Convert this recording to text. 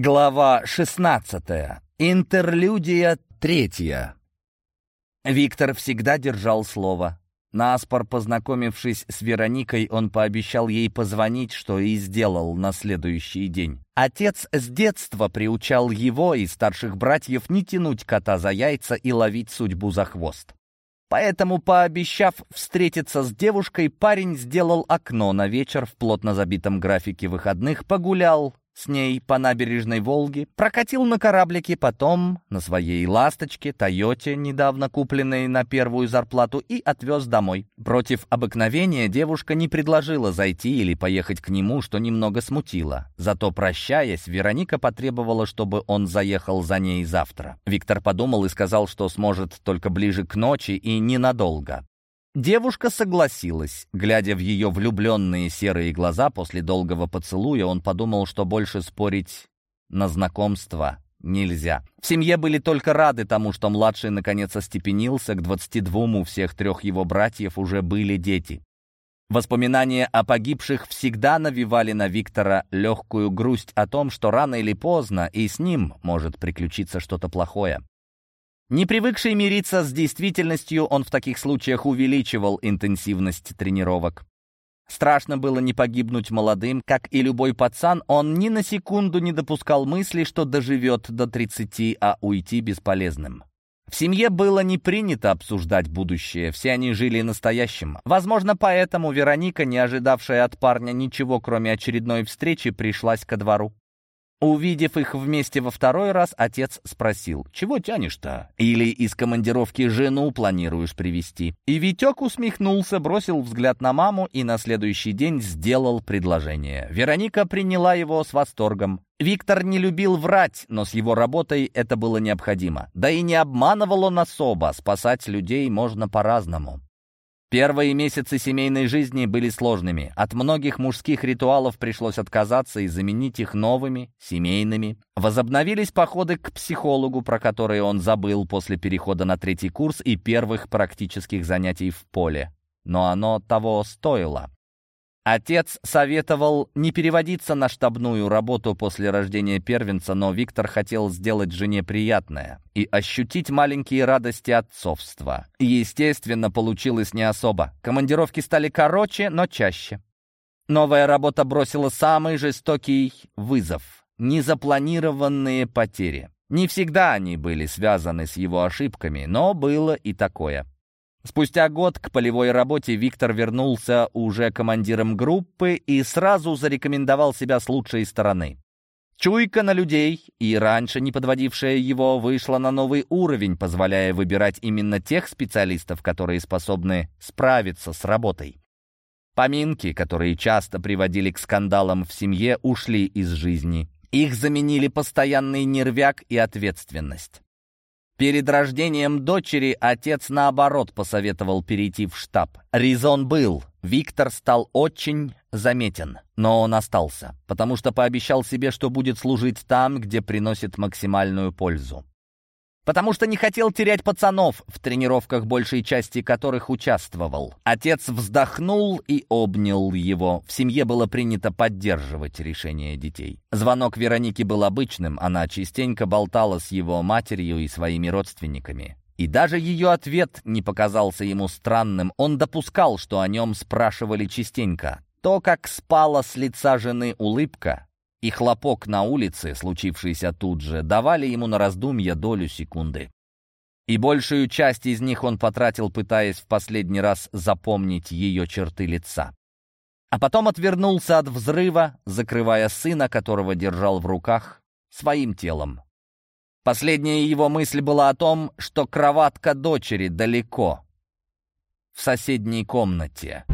Глава 16. Интерлюдия третья. Виктор всегда держал слово. Наспор, познакомившись с Вероникой, он пообещал ей позвонить, что и сделал на следующий день. Отец с детства приучал его и старших братьев не тянуть кота за яйца и ловить судьбу за хвост. Поэтому, пообещав встретиться с девушкой, парень сделал окно на вечер в плотно забитом графике выходных, погулял, с ней по набережной Волги, прокатил на кораблике, потом на своей «Ласточке», «Тойоте», недавно купленной на первую зарплату, и отвез домой. Против обыкновения девушка не предложила зайти или поехать к нему, что немного смутило. Зато, прощаясь, Вероника потребовала, чтобы он заехал за ней завтра. Виктор подумал и сказал, что сможет только ближе к ночи и ненадолго. Девушка согласилась. Глядя в ее влюбленные серые глаза после долгого поцелуя, он подумал, что больше спорить на знакомство нельзя. В семье были только рады тому, что младший наконец остепенился, к 22 у всех трех его братьев уже были дети. Воспоминания о погибших всегда навевали на Виктора легкую грусть о том, что рано или поздно и с ним может приключиться что-то плохое. Не привыкший мириться с действительностью, он в таких случаях увеличивал интенсивность тренировок. Страшно было не погибнуть молодым, как и любой пацан, он ни на секунду не допускал мысли, что доживет до 30, а уйти бесполезным. В семье было не принято обсуждать будущее, все они жили настоящим. Возможно, поэтому Вероника, не ожидавшая от парня ничего, кроме очередной встречи, пришлась ко двору. Увидев их вместе во второй раз, отец спросил, «Чего тянешь-то? Или из командировки жену планируешь привести И Витек усмехнулся, бросил взгляд на маму и на следующий день сделал предложение. Вероника приняла его с восторгом. Виктор не любил врать, но с его работой это было необходимо. Да и не обманывал он особо, спасать людей можно по-разному. Первые месяцы семейной жизни были сложными. От многих мужских ритуалов пришлось отказаться и заменить их новыми, семейными. Возобновились походы к психологу, про которые он забыл после перехода на третий курс и первых практических занятий в поле. Но оно того стоило. Отец советовал не переводиться на штабную работу после рождения первенца, но Виктор хотел сделать жене приятное и ощутить маленькие радости отцовства. И, естественно, получилось не особо. Командировки стали короче, но чаще. Новая работа бросила самый жестокий вызов — незапланированные потери. Не всегда они были связаны с его ошибками, но было и такое. Спустя год к полевой работе Виктор вернулся уже командиром группы и сразу зарекомендовал себя с лучшей стороны. Чуйка на людей, и раньше не подводившая его, вышла на новый уровень, позволяя выбирать именно тех специалистов, которые способны справиться с работой. Поминки, которые часто приводили к скандалам в семье, ушли из жизни. Их заменили постоянный нервяк и ответственность. Перед рождением дочери отец, наоборот, посоветовал перейти в штаб. Резон был. Виктор стал очень заметен, но он остался, потому что пообещал себе, что будет служить там, где приносит максимальную пользу потому что не хотел терять пацанов, в тренировках большей части которых участвовал. Отец вздохнул и обнял его. В семье было принято поддерживать решение детей. Звонок Вероники был обычным, она частенько болтала с его матерью и своими родственниками. И даже ее ответ не показался ему странным. Он допускал, что о нем спрашивали частенько. То, как спала с лица жены улыбка, и хлопок на улице, случившийся тут же, давали ему на раздумье долю секунды. И большую часть из них он потратил, пытаясь в последний раз запомнить ее черты лица. А потом отвернулся от взрыва, закрывая сына, которого держал в руках, своим телом. Последняя его мысль была о том, что кроватка дочери далеко, в соседней комнате.